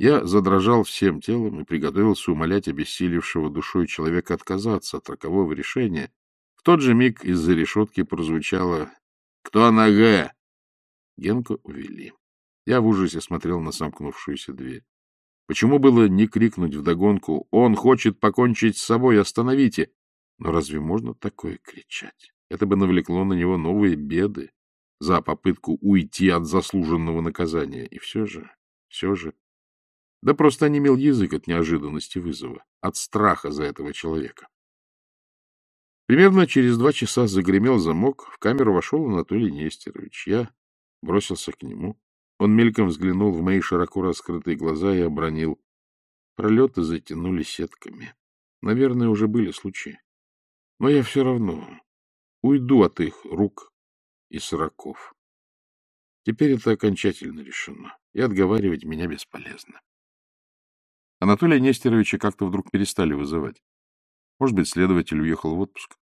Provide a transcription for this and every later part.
Я задрожал всем телом и приготовился умолять обессилевшего душой человека отказаться от рокового решения. В тот же миг из-за решетки прозвучало «Кто на Г?». Генку увели. Я в ужасе смотрел на сомкнувшуюся дверь. Почему было не крикнуть вдогонку «Он хочет покончить с собой, остановите!» Но разве можно такое кричать? Это бы навлекло на него новые беды за попытку уйти от заслуженного наказания. И все же, все же... Да просто онемел язык от неожиданности вызова, от страха за этого человека. Примерно через два часа загремел замок, в камеру вошел Анатолий Нестерович. Я бросился к нему. Он мельком взглянул в мои широко раскрытые глаза и обронил. Пролеты затянули сетками. Наверное, уже были случаи. Но я все равно уйду от их рук и сроков. Теперь это окончательно решено, и отговаривать меня бесполезно. Анатолия Нестеровича как-то вдруг перестали вызывать. Может быть, следователь уехал в отпуск.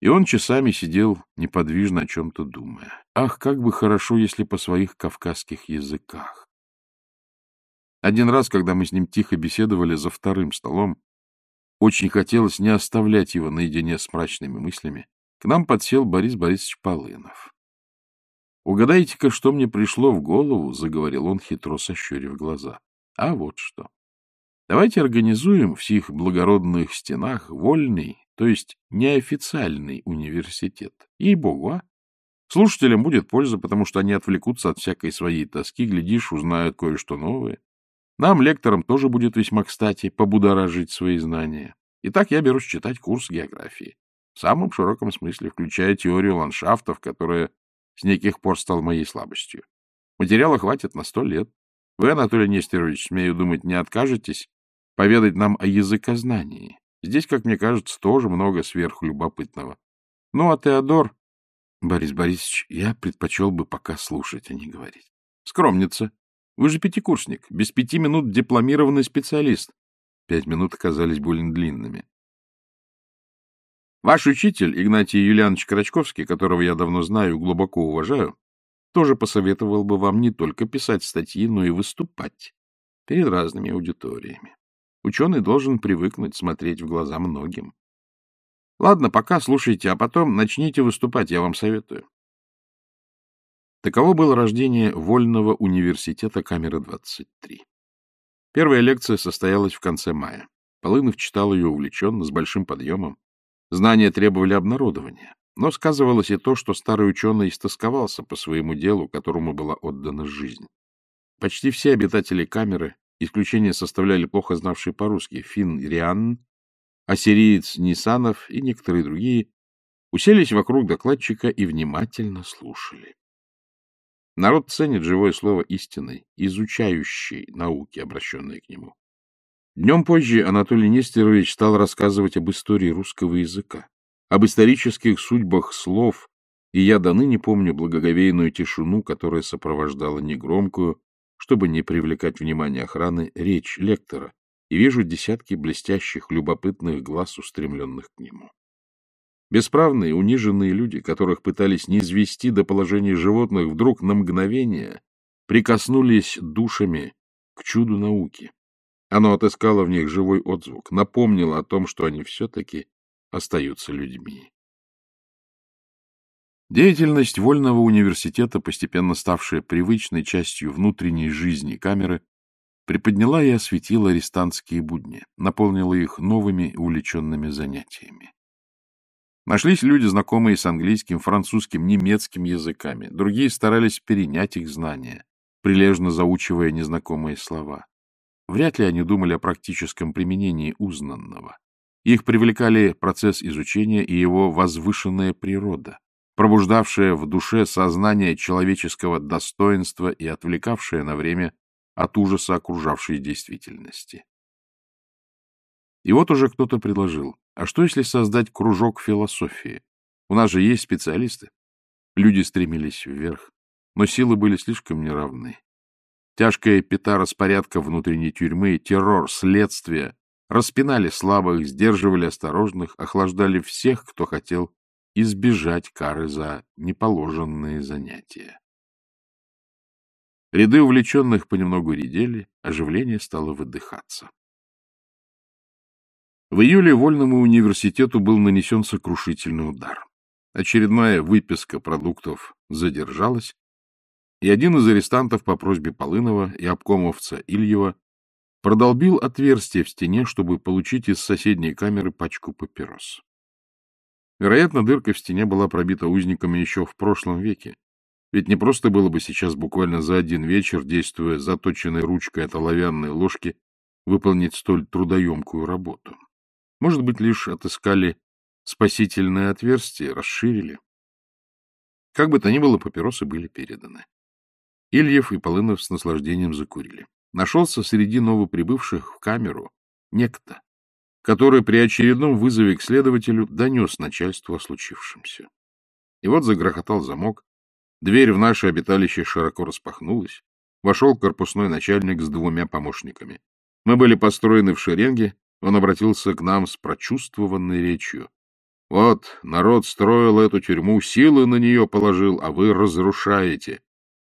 И он часами сидел, неподвижно о чем-то думая. Ах, как бы хорошо, если по своих кавказских языках. Один раз, когда мы с ним тихо беседовали за вторым столом, очень хотелось не оставлять его наедине с мрачными мыслями, к нам подсел Борис Борисович Полынов. «Угадайте-ка, что мне пришло в голову», — заговорил он, хитро сощурив глаза. «А вот что. Давайте организуем в сих благородных стенах вольный, то есть неофициальный университет. Ей-богу, а? Слушателям будет польза, потому что они отвлекутся от всякой своей тоски, глядишь, узнают кое-что новое. Нам, лекторам, тоже будет весьма кстати побудоражить свои знания. Итак, я берусь читать курс географии. В самом широком смысле, включая теорию ландшафтов, которая с неких пор стала моей слабостью. Материала хватит на сто лет. Вы, Анатолий Нестерович, смею думать, не откажетесь поведать нам о языкознании. Здесь, как мне кажется, тоже много сверхлюбопытного. Ну, а Теодор... Борис Борисович, я предпочел бы пока слушать, а не говорить. Скромница. Вы же пятикурсник, без пяти минут дипломированный специалист. Пять минут оказались больно длинными. Ваш учитель, Игнатий Юлианович Крачковский, которого я давно знаю и глубоко уважаю, тоже посоветовал бы вам не только писать статьи, но и выступать перед разными аудиториями. Ученый должен привыкнуть смотреть в глаза многим. Ладно, пока слушайте, а потом начните выступать, я вам советую. Таково было рождение Вольного университета камеры 23. Первая лекция состоялась в конце мая. Полынов читал ее увлеченно, с большим подъемом. Знания требовали обнародования. Но сказывалось и то, что старый ученый истосковался по своему делу, которому была отдана жизнь. Почти все обитатели камеры Исключение составляли плохо знавшие по-русски фин Риан, ассириец Нисанов и некоторые другие, уселись вокруг докладчика и внимательно слушали. Народ ценит живое слово истиной, изучающей науки, обращенные к нему. Днем позже Анатолий Нестерович стал рассказывать об истории русского языка, об исторических судьбах слов, и я до ныне помню благоговейную тишину, которая сопровождала негромкую, чтобы не привлекать внимание охраны, речь лектора, и вижу десятки блестящих, любопытных глаз, устремленных к нему. Бесправные, униженные люди, которых пытались низвести до положения животных, вдруг на мгновение прикоснулись душами к чуду науки. Оно отыскало в них живой отзвук, напомнило о том, что они все-таки остаются людьми. Деятельность Вольного университета, постепенно ставшая привычной частью внутренней жизни камеры, приподняла и осветила арестантские будни, наполнила их новыми увлеченными занятиями. Нашлись люди, знакомые с английским, французским, немецким языками. Другие старались перенять их знания, прилежно заучивая незнакомые слова. Вряд ли они думали о практическом применении узнанного. Их привлекали процесс изучения и его возвышенная природа пробуждавшее в душе сознание человеческого достоинства и отвлекавшее на время от ужаса окружавшей действительности. И вот уже кто-то предложил, а что если создать кружок философии? У нас же есть специалисты. Люди стремились вверх, но силы были слишком неравны. Тяжкая пята распорядка внутренней тюрьмы, террор, следствие распинали слабых, сдерживали осторожных, охлаждали всех, кто хотел избежать кары за неположенные занятия. Ряды увлеченных понемногу редели, оживление стало выдыхаться. В июле Вольному университету был нанесен сокрушительный удар. Очередная выписка продуктов задержалась, и один из арестантов по просьбе Полынова и обкомовца Ильева продолбил отверстие в стене, чтобы получить из соседней камеры пачку папирос. Вероятно, дырка в стене была пробита узниками еще в прошлом веке, ведь не просто было бы сейчас буквально за один вечер, действуя заточенной ручкой от оловянной ложки, выполнить столь трудоемкую работу. Может быть, лишь отыскали спасительное отверстие, расширили. Как бы то ни было, папиросы были переданы. Ильев и Полынов с наслаждением закурили. Нашелся среди новоприбывших в камеру некто, который при очередном вызове к следователю донес начальству о случившемся. И вот загрохотал замок, дверь в наше обиталище широко распахнулась, вошел корпусной начальник с двумя помощниками. Мы были построены в шеренге, он обратился к нам с прочувствованной речью. Вот, народ строил эту тюрьму, силы на нее положил, а вы разрушаете.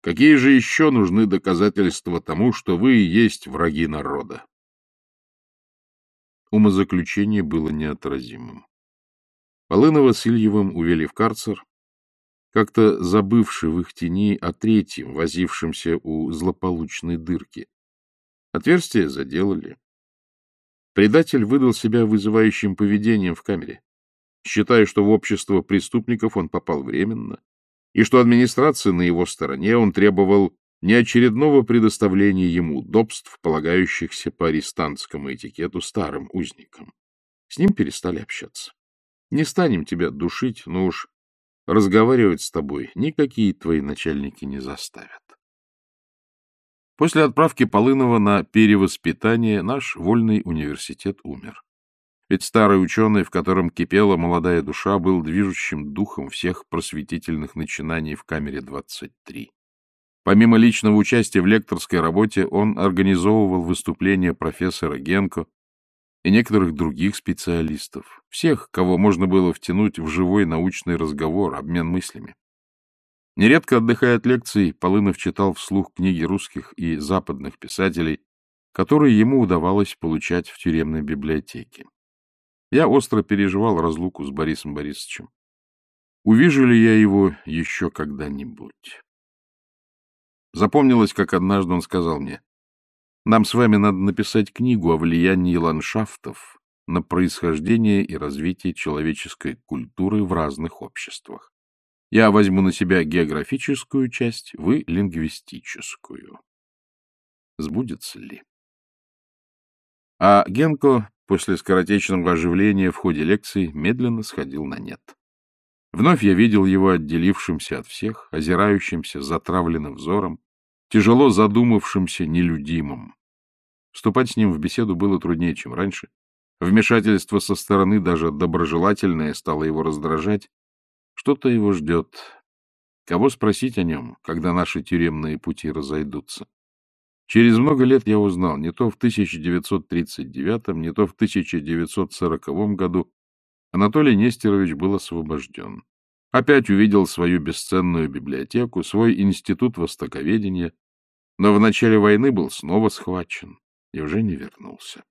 Какие же еще нужны доказательства тому, что вы и есть враги народа? Умозаключение было неотразимым. Полынова с Ильевым увели в карцер, как-то забывший в их тени о третьем, возившемся у злополучной дырки. Отверстие заделали. Предатель выдал себя вызывающим поведением в камере считая, что в общество преступников он попал временно, и что администрация на его стороне он требовал не очередного предоставления ему удобств, полагающихся по арестантскому этикету старым узникам. С ним перестали общаться. Не станем тебя душить, но уж разговаривать с тобой никакие твои начальники не заставят. После отправки Полынова на перевоспитание наш вольный университет умер. Ведь старый ученый, в котором кипела молодая душа, был движущим духом всех просветительных начинаний в камере 23. Помимо личного участия в лекторской работе, он организовывал выступления профессора Генко и некоторых других специалистов, всех, кого можно было втянуть в живой научный разговор, обмен мыслями. Нередко отдыхая от лекций, Полынов читал вслух книги русских и западных писателей, которые ему удавалось получать в тюремной библиотеке. Я остро переживал разлуку с Борисом Борисовичем. Увижу ли я его еще когда-нибудь? Запомнилось, как однажды он сказал мне, «Нам с вами надо написать книгу о влиянии ландшафтов на происхождение и развитие человеческой культуры в разных обществах. Я возьму на себя географическую часть, вы — лингвистическую». Сбудется ли? А Генко после скоротечного оживления в ходе лекции медленно сходил на нет. Вновь я видел его отделившимся от всех, озирающимся затравленным взором, тяжело задумавшимся нелюдимым. Вступать с ним в беседу было труднее, чем раньше. Вмешательство со стороны, даже доброжелательное, стало его раздражать. Что-то его ждет. Кого спросить о нем, когда наши тюремные пути разойдутся? Через много лет я узнал, не то в 1939, не то в 1940 году Анатолий Нестерович был освобожден. Опять увидел свою бесценную библиотеку, свой институт востоковедения, но в начале войны был снова схвачен и уже не вернулся.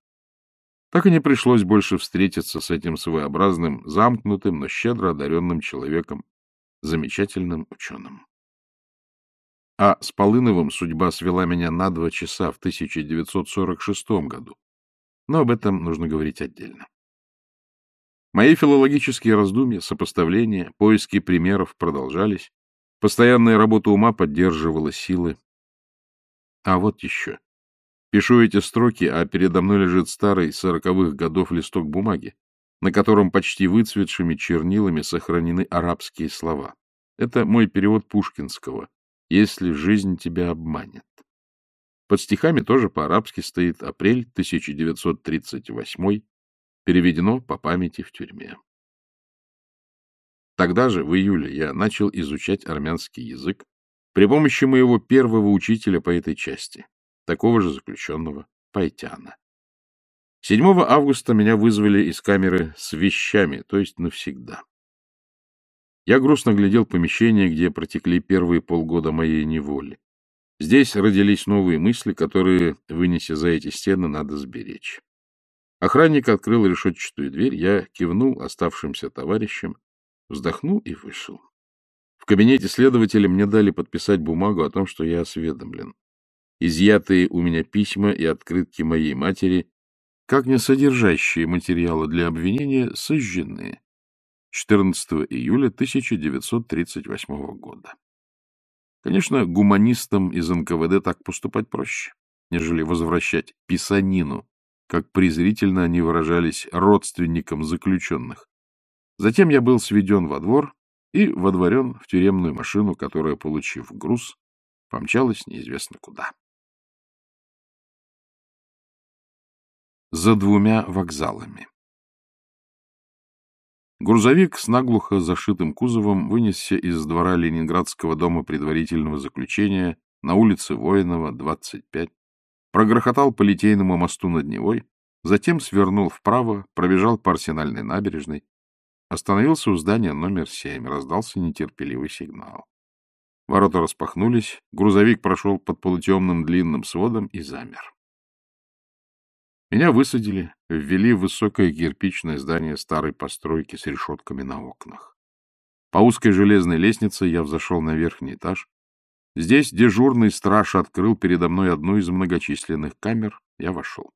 Так и не пришлось больше встретиться с этим своеобразным, замкнутым, но щедро одаренным человеком, замечательным ученым. А с Полыновым судьба свела меня на два часа в 1946 году. Но об этом нужно говорить отдельно. Мои филологические раздумья, сопоставления, поиски примеров продолжались. Постоянная работа ума поддерживала силы. А вот еще. Пишу эти строки, а передо мной лежит старый сороковых годов листок бумаги, на котором почти выцветшими чернилами сохранены арабские слова. Это мой перевод Пушкинского, если жизнь тебя обманет. Под стихами тоже по-арабски стоит апрель 1938, переведено по памяти в тюрьме. Тогда же, в июле, я начал изучать армянский язык при помощи моего первого учителя по этой части, такого же заключенного Пайтяна. 7 августа меня вызвали из камеры с вещами, то есть навсегда. Я грустно глядел помещение, где протекли первые полгода моей неволи. Здесь родились новые мысли, которые, вынеся за эти стены, надо сберечь. Охранник открыл решетчатую дверь, я кивнул оставшимся товарищам, вздохнул и вышел. В кабинете следователя мне дали подписать бумагу о том, что я осведомлен. Изъятые у меня письма и открытки моей матери, как не содержащие материалы для обвинения, сожжены. 14 июля 1938 года. Конечно, гуманистам из НКВД так поступать проще, нежели возвращать писанину, как презрительно они выражались родственникам заключенных. Затем я был сведен во двор и водворен в тюремную машину, которая, получив груз, помчалась неизвестно куда. За двумя вокзалами Грузовик с наглухо зашитым кузовом вынесся из двора Ленинградского дома предварительного заключения на улице Воинова, 25, прогрохотал по Литейному мосту над Невой, затем свернул вправо, пробежал по Арсенальной набережной, остановился у здания номер 7, раздался нетерпеливый сигнал. Ворота распахнулись, грузовик прошел под полутемным длинным сводом и замер. Меня высадили, ввели в высокое кирпичное здание старой постройки с решетками на окнах. По узкой железной лестнице я взошел на верхний этаж. Здесь дежурный страж открыл передо мной одну из многочисленных камер. Я вошел.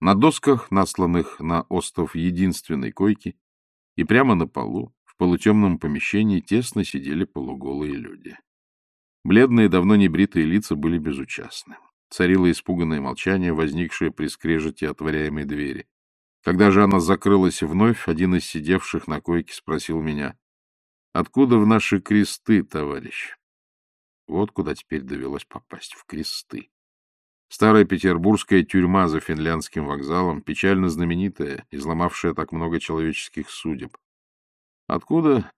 На досках, насланных на остов единственной койки, и прямо на полу, в полутемном помещении, тесно сидели полуголые люди. Бледные, давно не бритые лица были безучастны. Царило испуганное молчание, возникшее при скрежете отворяемой двери. Когда же она закрылась вновь, один из сидевших на койке спросил меня, «Откуда в наши кресты, товарищ?» Вот куда теперь довелось попасть, в кресты. Старая петербургская тюрьма за финляндским вокзалом, печально знаменитая, изломавшая так много человеческих судеб. Откуда?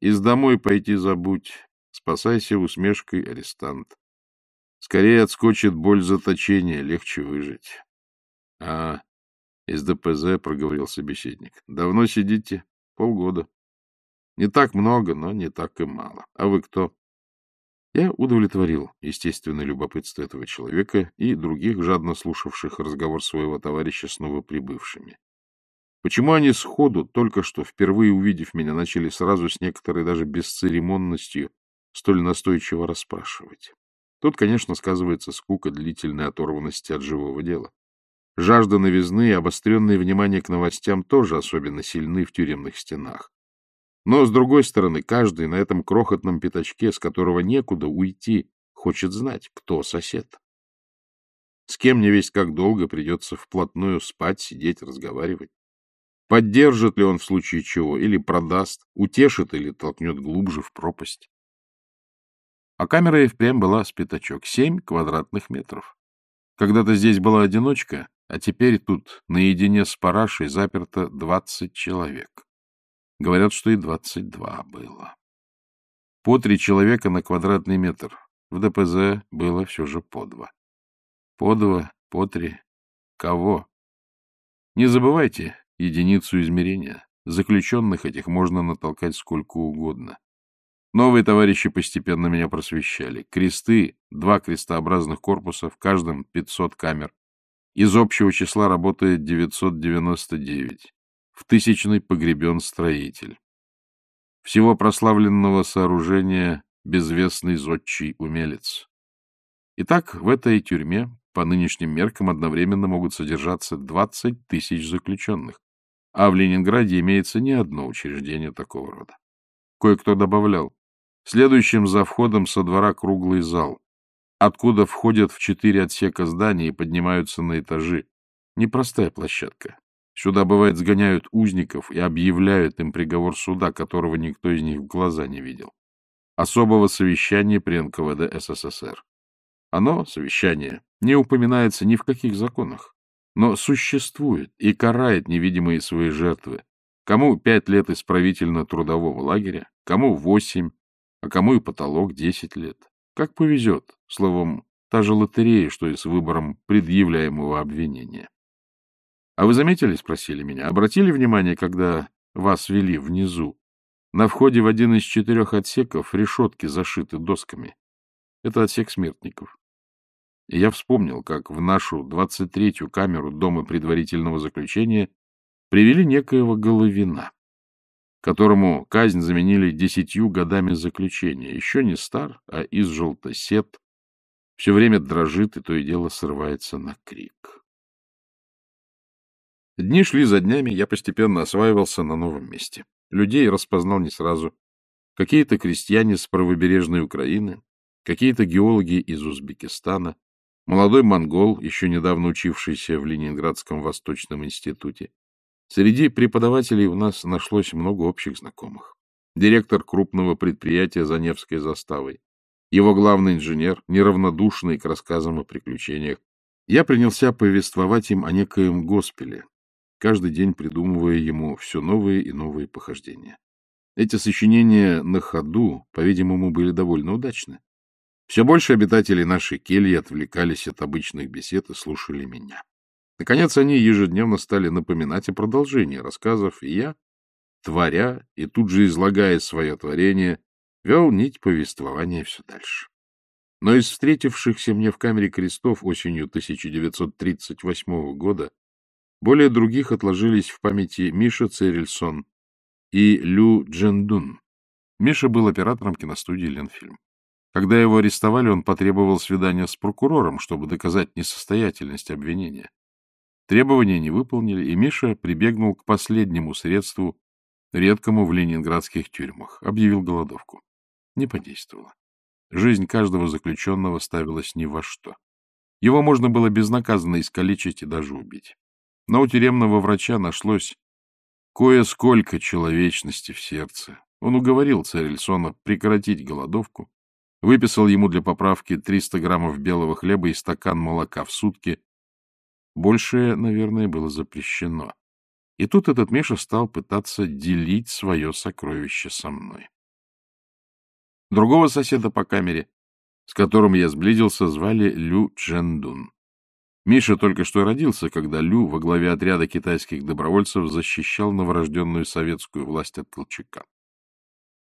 Из домой пойти забудь, спасайся усмешкой арестант. Скорее отскочит боль заточения, легче выжить. — А, из ДПЗ, — проговорил собеседник. — Давно сидите? Полгода. Не так много, но не так и мало. А вы кто? Я удовлетворил естественное любопытство этого человека и других, жадно слушавших разговор своего товарища с новоприбывшими. Почему они сходу, только что впервые увидев меня, начали сразу с некоторой даже бесцеремонностью столь настойчиво расспрашивать? Тут, конечно, сказывается скука длительной оторванности от живого дела. Жажда новизны и обостренное внимание к новостям тоже особенно сильны в тюремных стенах. Но, с другой стороны, каждый на этом крохотном пятачке, с которого некуда уйти, хочет знать, кто сосед. С кем не весь как долго придется вплотную спать, сидеть, разговаривать. Поддержит ли он в случае чего, или продаст, утешит или толкнет глубже в пропасть. А камера и впрямь была с пятачок, семь квадратных метров. Когда-то здесь была одиночка, а теперь тут наедине с парашей заперто двадцать человек. Говорят, что и двадцать два было. По три человека на квадратный метр. В ДПЗ было все же по два. По два, по три. Кого? Не забывайте единицу измерения. Заключенных этих можно натолкать сколько угодно. Новые товарищи постепенно меня просвещали. Кресты, два крестообразных корпуса, в каждом 500 камер. Из общего числа работает 999. Тысячный погребен строитель. Всего прославленного сооружения безвестный зодчий умелец. Итак, в этой тюрьме по нынешним меркам одновременно могут содержаться 20 тысяч заключенных, а в Ленинграде имеется не одно учреждение такого рода. Кое-кто добавлял, Следующим за входом со двора круглый зал, откуда входят в четыре отсека здания и поднимаются на этажи. Непростая площадка. Сюда, бывает, сгоняют узников и объявляют им приговор суда, которого никто из них в глаза не видел. Особого совещания при НКВД СССР. Оно, совещание, не упоминается ни в каких законах, но существует и карает невидимые свои жертвы. Кому пять лет исправительно-трудового лагеря, кому восемь, а кому и потолок десять лет. Как повезет, словом, та же лотерея, что и с выбором предъявляемого обвинения. — А вы заметили, — спросили меня, — обратили внимание, когда вас вели внизу? На входе в один из четырех отсеков решетки зашиты досками. Это отсек смертников. И я вспомнил, как в нашу 23-ю камеру Дома предварительного заключения привели некоего Головина, которому казнь заменили десятью годами заключения. Еще не стар, а из желтосет, все время дрожит и то и дело срывается на крик. Дни шли за днями, я постепенно осваивался на новом месте. Людей распознал не сразу. Какие-то крестьяне с правобережной Украины, какие-то геологи из Узбекистана, молодой монгол, еще недавно учившийся в Ленинградском Восточном институте. Среди преподавателей у нас нашлось много общих знакомых. Директор крупного предприятия за Невской заставой, его главный инженер, неравнодушный к рассказам о приключениях. Я принялся повествовать им о некоем госпеле, каждый день придумывая ему все новые и новые похождения. Эти сочинения на ходу, по-видимому, были довольно удачны. Все больше обитателей нашей кельи отвлекались от обычных бесед и слушали меня. Наконец, они ежедневно стали напоминать о продолжении рассказов, и я, творя и тут же излагая свое творение, вел нить повествования все дальше. Но из встретившихся мне в камере крестов осенью 1938 года более других отложились в памяти Миша Церельсон и Лю Джендун. Миша был оператором киностудии «Ленфильм». Когда его арестовали, он потребовал свидания с прокурором, чтобы доказать несостоятельность обвинения. Требования не выполнили, и Миша прибегнул к последнему средству, редкому в ленинградских тюрьмах, объявил голодовку. Не подействовало. Жизнь каждого заключенного ставилась ни во что. Его можно было безнаказанно искалечить и даже убить. Но у тюремного врача нашлось кое-сколько человечности в сердце. Он уговорил Царельсона прекратить голодовку, выписал ему для поправки 300 граммов белого хлеба и стакан молока в сутки. Большее, наверное, было запрещено. И тут этот Миша стал пытаться делить свое сокровище со мной. Другого соседа по камере, с которым я сблизился, звали Лю Чжендун. Миша только что родился, когда Лю во главе отряда китайских добровольцев защищал новорожденную советскую власть от Колчака.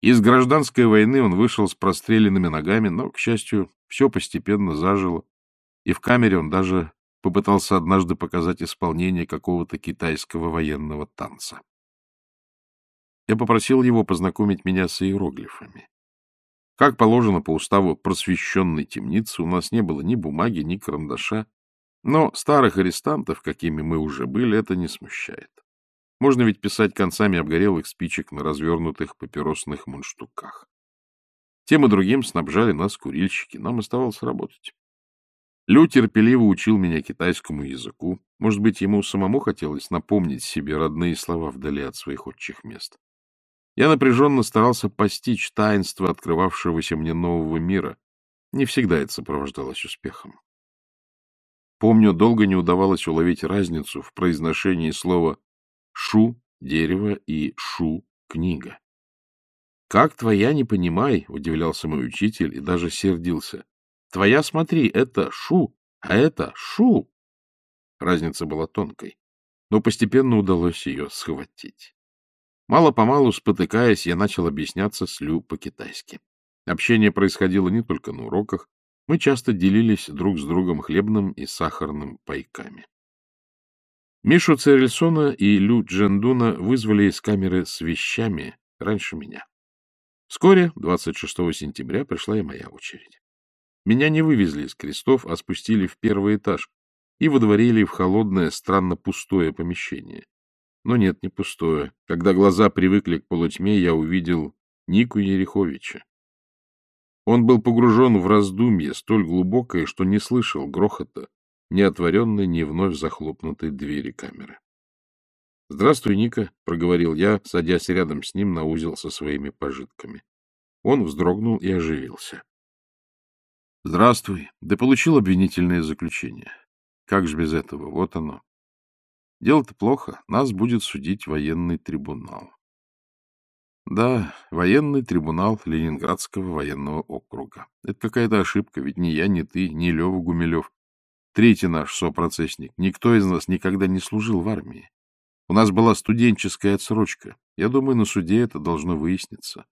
Из гражданской войны он вышел с простреленными ногами, но, к счастью, все постепенно зажило, и в камере он даже попытался однажды показать исполнение какого-то китайского военного танца. Я попросил его познакомить меня с иероглифами. Как положено по уставу просвещенной темницы, у нас не было ни бумаги, ни карандаша, но старых арестантов, какими мы уже были, это не смущает. Можно ведь писать концами обгорелых спичек на развернутых папиросных мундштуках. Тем и другим снабжали нас курильщики, нам оставалось работать. Лю терпеливо учил меня китайскому языку. Может быть, ему самому хотелось напомнить себе родные слова вдали от своих отчих мест. Я напряженно старался постичь таинство открывавшегося мне нового мира. Не всегда это сопровождалось успехом. Помню, долго не удавалось уловить разницу в произношении слова Шу — дерево и шу — книга. «Как твоя, не понимай», — удивлялся мой учитель и даже сердился. «Твоя, смотри, это шу, а это шу». Разница была тонкой, но постепенно удалось ее схватить. Мало-помалу, спотыкаясь, я начал объясняться с Лю по-китайски. Общение происходило не только на уроках, мы часто делились друг с другом хлебным и сахарным пайками. Мишу Церельсона и Лю Джендуна вызвали из камеры с вещами раньше меня. Вскоре, 26 сентября, пришла и моя очередь. Меня не вывезли из крестов, а спустили в первый этаж и выдворили в холодное, странно пустое помещение. Но нет, не пустое. Когда глаза привыкли к полутьме, я увидел Нику Ереховича. Он был погружен в раздумье столь глубокое, что не слышал грохота, ни отворенной, ни вновь захлопнутой двери камеры. — Здравствуй, Ника, — проговорил я, садясь рядом с ним на узел со своими пожитками. Он вздрогнул и оживился. — Здравствуй. Да получил обвинительное заключение. Как же без этого? Вот оно. Дело-то плохо. Нас будет судить военный трибунал. Да, военный трибунал Ленинградского военного округа. Это какая-то ошибка, ведь ни я, ни ты, ни Лева Гумилев Третий наш сопроцессник. Никто из нас никогда не служил в армии. У нас была студенческая отсрочка. Я думаю, на суде это должно выясниться.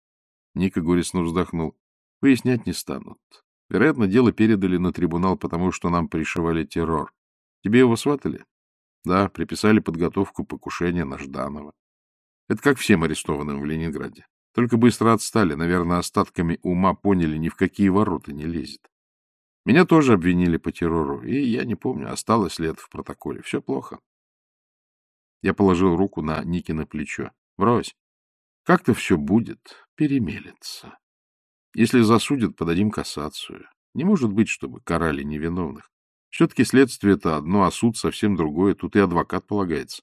Ника горестно вздохнул. Выяснять не станут. Вероятно, дело передали на трибунал, потому что нам пришивали террор. Тебе его сватали? Да, приписали подготовку покушения на Жданова. Это как всем арестованным в Ленинграде. Только быстро отстали, наверное, остатками ума поняли, ни в какие ворота не лезет. Меня тоже обвинили по террору, и я не помню, осталось ли это в протоколе. Все плохо. Я положил руку на Никино плечо. Брось. Как-то все будет, перемелется. Если засудят, подадим кассацию. Не может быть, чтобы карали невиновных. Все-таки следствие — это одно, а суд совсем другое. Тут и адвокат полагается.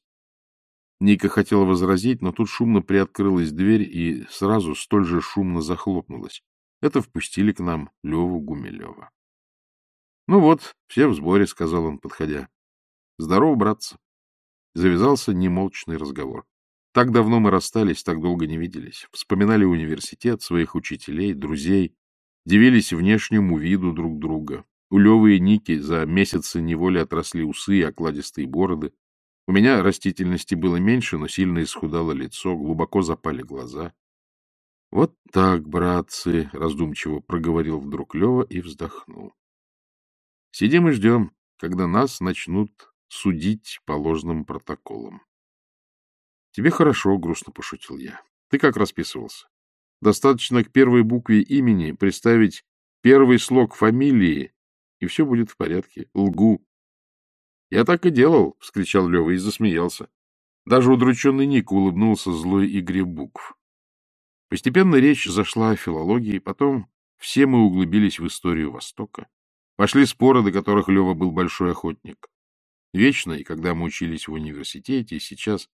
Ника хотела возразить, но тут шумно приоткрылась дверь и сразу столь же шумно захлопнулась. Это впустили к нам Леву Гумилева. — Ну вот, все в сборе, — сказал он, подходя. — Здорово, братцы. Завязался немолчный разговор. Так давно мы расстались, так долго не виделись. Вспоминали университет, своих учителей, друзей, дивились внешнему виду друг друга. У Левы и Ники за месяцы неволи отросли усы и окладистые бороды. У меня растительности было меньше, но сильно исхудало лицо, глубоко запали глаза. — Вот так, братцы, — раздумчиво проговорил вдруг Лева и вздохнул. — Сидим и ждем, когда нас начнут судить по ложным протоколам. — Тебе хорошо, — грустно пошутил я. — Ты как расписывался? Достаточно к первой букве имени приставить первый слог фамилии, и все будет в порядке. Лгу. — Я так и делал, — вскричал Лева и засмеялся. Даже удрученный Ник улыбнулся злой игре букв. Постепенно речь зашла о филологии, потом все мы углубились в историю Востока. Пошли споры, до которых Лева был большой охотник. Вечно, и когда мы учились в университете, и сейчас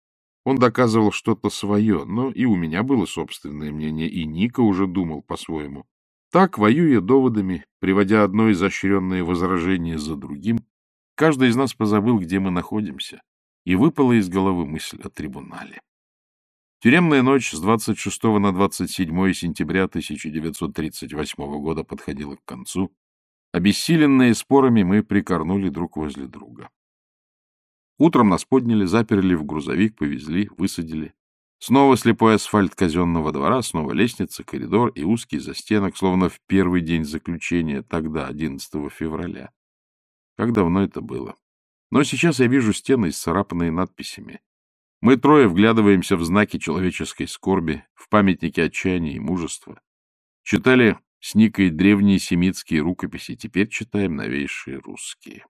он доказывал что-то свое, но и у меня было собственное мнение, и Ника уже думал по-своему. Так, воюя доводами, приводя одно изощренное возражение за другим, каждый из нас позабыл, где мы находимся, и выпала из головы мысль о трибунале. Тюремная ночь с 26 на 27 сентября 1938 года подходила к концу. Обессиленные спорами мы прикорнули друг возле друга. Утром нас подняли, заперли в грузовик, повезли, высадили. Снова слепой асфальт казенного двора, снова лестница, коридор и узкий застенок, словно в первый день заключения, тогда, 11 февраля. Как давно это было? Но сейчас я вижу стены, исцарапанные надписями. Мы трое вглядываемся в знаки человеческой скорби, в памятники отчаяния и мужества. Читали с Никой древние семитские рукописи, теперь читаем новейшие русские.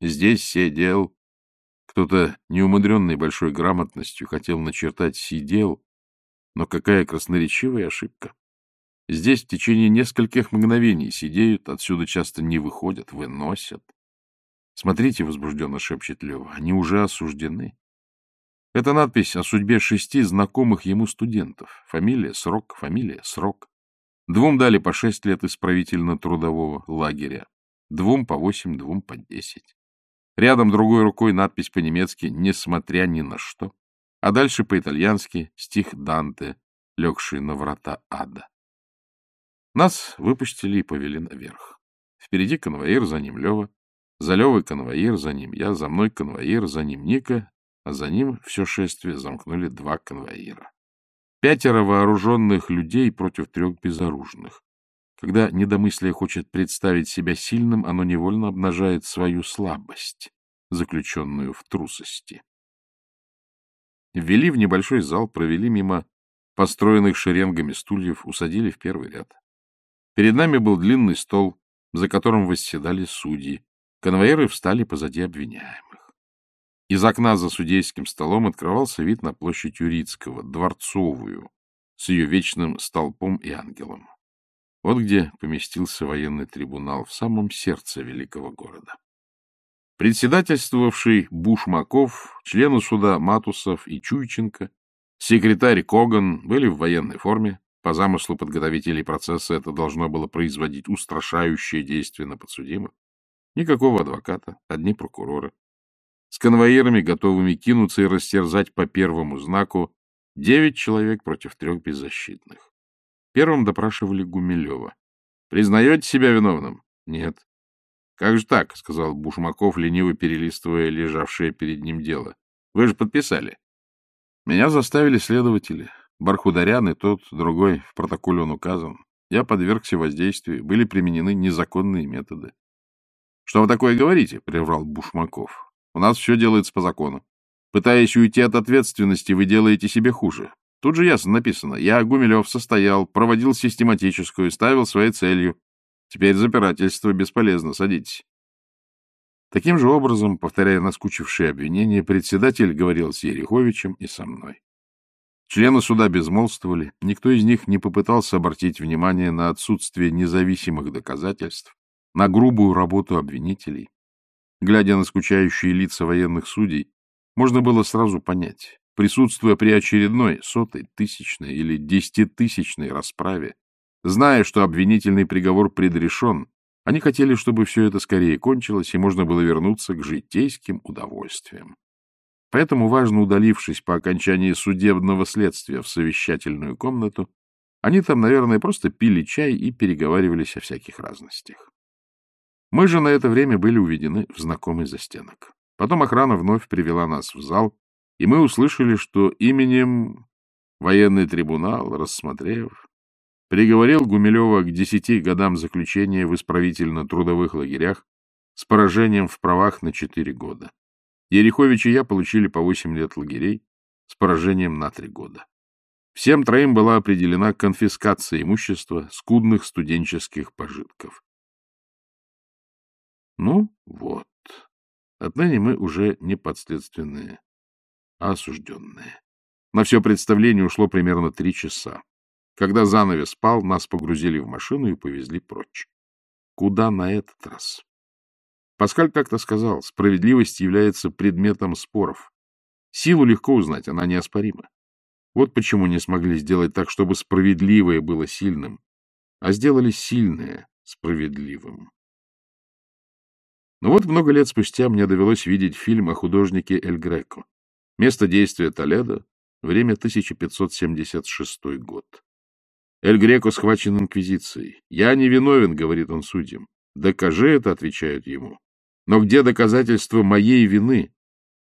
Здесь сидел кто-то, неумудренный большой грамотностью, хотел начертать «сидел», но какая красноречивая ошибка. Здесь в течение нескольких мгновений сидеют, отсюда часто не выходят, выносят. Смотрите, — возбужденно шепчет Лева, — они уже осуждены. Это надпись о судьбе шести знакомых ему студентов. Фамилия — срок, фамилия — срок. Двум дали по шесть лет исправительно-трудового лагеря, двум по восемь, двум по десять. Рядом другой рукой надпись по-немецки «Несмотря ни на что», а дальше по-итальянски стих Данте, легший на врата ада. Нас выпустили и повели наверх. Впереди конвоир, за ним Лева, за Левой конвоир, за ним я, за мной конвоир, за ним Ника, а за ним все шествие замкнули два конвоира. Пятеро вооруженных людей против трех безоружных. Когда недомыслие хочет представить себя сильным, оно невольно обнажает свою слабость, заключенную в трусости. Ввели в небольшой зал, провели мимо построенных шеренгами стульев, усадили в первый ряд. Перед нами был длинный стол, за которым восседали судьи. Конвоиры встали позади обвиняемых. Из окна за судейским столом открывался вид на площадь Юрицкого, дворцовую, с ее вечным столпом и ангелом. Вот где поместился военный трибунал, в самом сердце великого города. Председательствовавший Бушмаков, члены суда Матусов и Чуйченко, секретарь Коган были в военной форме. По замыслу подготовителей процесса это должно было производить устрашающее действие на подсудимых. Никакого адвоката, одни прокуроры. С конвоирами, готовыми кинуться и растерзать по первому знаку, девять человек против трех беззащитных. Первым допрашивали Гумилева. — Признаете себя виновным? — Нет. — Как же так? — сказал Бушмаков, лениво перелистывая лежавшее перед ним дело. — Вы же подписали. — Меня заставили следователи. Бархударян и тот, другой, в протоколе он указан. Я подвергся воздействию, были применены незаконные методы. — Что вы такое говорите? — прервал Бушмаков. — У нас все делается по закону. Пытаясь уйти от ответственности, вы делаете себе хуже. Тут же ясно написано. Я, Гумилев, состоял, проводил систематическую, ставил своей целью. Теперь запирательство бесполезно. Садитесь. Таким же образом, повторяя наскучившие обвинения, председатель говорил с Ереховичем и со мной. Члены суда безмолвствовали, никто из них не попытался обратить внимание на отсутствие независимых доказательств, на грубую работу обвинителей. Глядя на скучающие лица военных судей, можно было сразу понять, присутствуя при очередной сотой, тысячной или десятитысячной расправе, зная, что обвинительный приговор предрешен, они хотели, чтобы все это скорее кончилось, и можно было вернуться к житейским удовольствиям. Поэтому, важно удалившись по окончании судебного следствия в совещательную комнату, они там, наверное, просто пили чай и переговаривались о всяких разностях. Мы же на это время были уведены в знакомый застенок. Потом охрана вновь привела нас в зал, и мы услышали, что именем военный трибунал, рассмотрев, приговорил Гумилева к десяти годам заключения в исправительно-трудовых лагерях с поражением в правах на четыре года. Ерехович и я получили по восемь лет лагерей с поражением на три года. Всем троим была определена конфискация имущества скудных студенческих пожитков. Ну вот, отныне мы уже не подследственные, а осужденные. На все представление ушло примерно три часа. Когда занавес спал, нас погрузили в машину и повезли прочь. Куда на этот раз? Паскаль как-то сказал, справедливость является предметом споров. Силу легко узнать, она неоспорима. Вот почему не смогли сделать так, чтобы справедливое было сильным, а сделали сильное справедливым. Но вот много лет спустя мне довелось видеть фильм о художнике Эль Греко. Место действия Толедо, время 1576 год. Эль Греко схвачен инквизицией. «Я не виновен», — говорит он судьям. «Докажи это», — отвечают ему. «Но где доказательства моей вины?»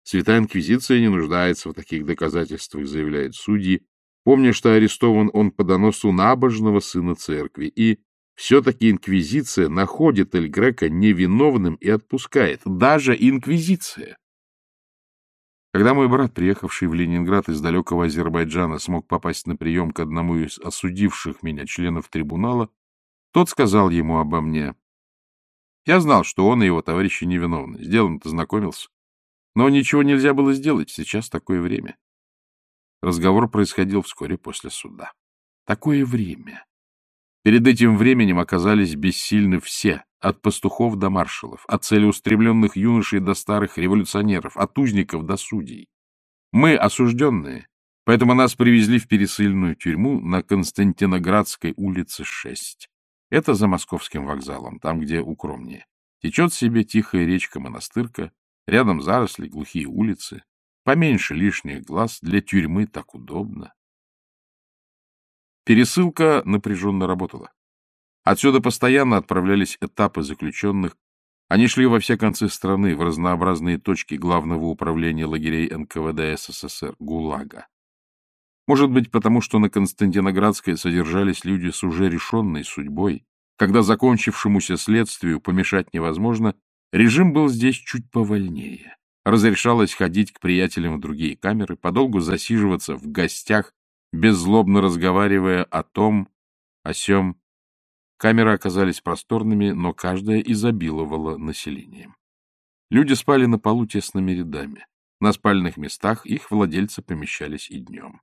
Святая инквизиция не нуждается в таких доказательствах, заявляют судьи, помня, что арестован он по доносу набожного сына церкви, и все-таки инквизиция находит Эль Грека невиновным и отпускает. Даже инквизиция. Когда мой брат, приехавший в Ленинград из далекого Азербайджана, смог попасть на прием к одному из осудивших меня членов трибунала, тот сказал ему обо мне. Я знал, что он и его товарищи невиновны. С делом-то знакомился. Но ничего нельзя было сделать, сейчас такое время. Разговор происходил вскоре после суда. Такое время. Перед этим временем оказались бессильны все, от пастухов до маршалов, от целеустремленных юношей до старых революционеров, от узников до судей. Мы осужденные, поэтому нас привезли в пересыльную тюрьму на Константиноградской улице 6. Это за московским вокзалом, там, где укромнее. Течет себе тихая речка-монастырка, рядом заросли, глухие улицы. Поменьше лишних глаз, для тюрьмы так удобно. Пересылка напряженно работала. Отсюда постоянно отправлялись этапы заключенных. Они шли во все концы страны, в разнообразные точки главного управления лагерей НКВД СССР, ГУЛАГа. Может быть, потому что на Константиноградской содержались люди с уже решенной судьбой, когда закончившемуся следствию помешать невозможно, режим был здесь чуть повольнее. Разрешалось ходить к приятелям в другие камеры, подолгу засиживаться в гостях беззлобно разговаривая о том, о сём. Камеры оказались просторными, но каждая изобиловала населением. Люди спали на полу тесными рядами. На спальных местах их владельцы помещались и днем.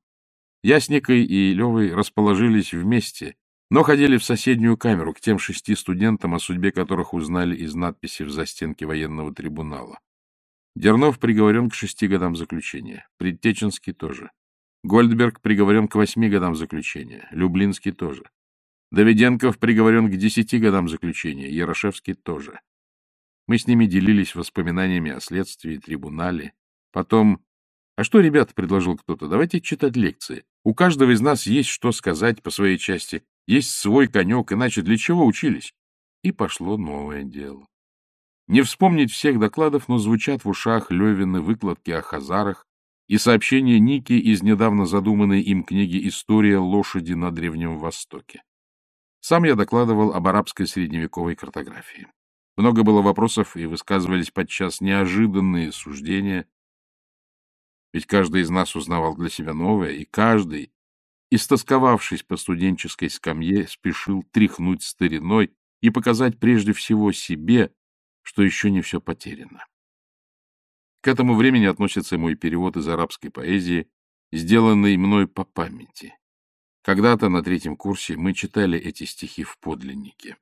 Ясникой и Левой расположились вместе, но ходили в соседнюю камеру к тем шести студентам, о судьбе которых узнали из надписи в застенке военного трибунала. Дернов приговорен к шести годам заключения, Предтеченский тоже. Гольдберг приговорен к восьми годам заключения, Люблинский тоже. Давиденков приговорен к десяти годам заключения, Ярошевский тоже. Мы с ними делились воспоминаниями о следствии, трибунале. Потом... А что, ребята, предложил кто-то, давайте читать лекции. У каждого из нас есть что сказать по своей части, есть свой конек, иначе для чего учились? И пошло новое дело. Не вспомнить всех докладов, но звучат в ушах Левины выкладки о хазарах, и сообщение Ники из недавно задуманной им книги «История лошади на Древнем Востоке». Сам я докладывал об арабской средневековой картографии. Много было вопросов, и высказывались подчас неожиданные суждения. Ведь каждый из нас узнавал для себя новое, и каждый, истосковавшись по студенческой скамье, спешил тряхнуть стариной и показать прежде всего себе, что еще не все потеряно. К этому времени относится мой перевод из арабской поэзии, сделанный мной по памяти. Когда-то на третьем курсе мы читали эти стихи в подлиннике.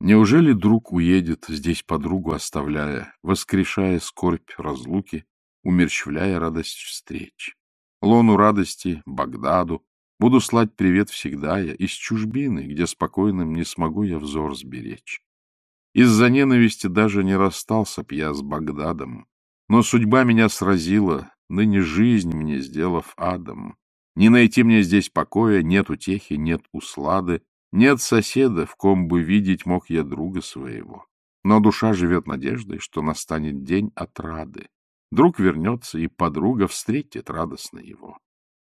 Неужели друг уедет, здесь подругу оставляя, воскрешая скорбь разлуки, умерщвляя радость встреч? Лону радости, Багдаду, буду слать привет всегда я, из чужбины, где спокойным не смогу я взор сберечь. Из-за ненависти даже не расстался б я с Багдадом, но судьба меня сразила, ныне жизнь мне сделав адом. Не найти мне здесь покоя, нет утехи, нет услады, нет соседа, в ком бы видеть мог я друга своего. Но душа живет надеждой, что настанет день отрады. Друг вернется, и подруга встретит радостно его.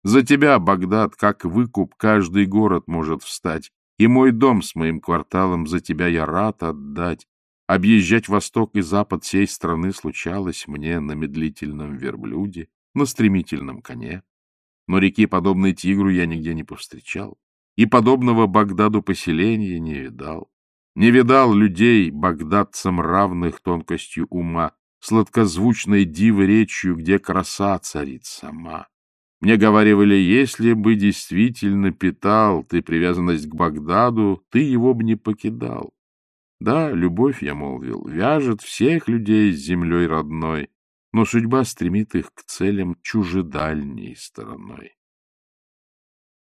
За тебя, Багдад, как выкуп, каждый город может встать, и мой дом с моим кварталом за тебя я рад отдать. Объезжать восток и запад всей страны случалось мне на медлительном верблюде, на стремительном коне но реки, подобной тигру, я нигде не повстречал, и подобного Багдаду поселения не видал. Не видал людей, багдадцам равных тонкостью ума, сладкозвучной дивы речью, где краса царит сама. Мне говаривали, если бы действительно питал ты привязанность к Багдаду, ты его бы не покидал. Да, любовь, я молвил, вяжет всех людей с землей родной, но судьба стремит их к целям чужедальней стороной.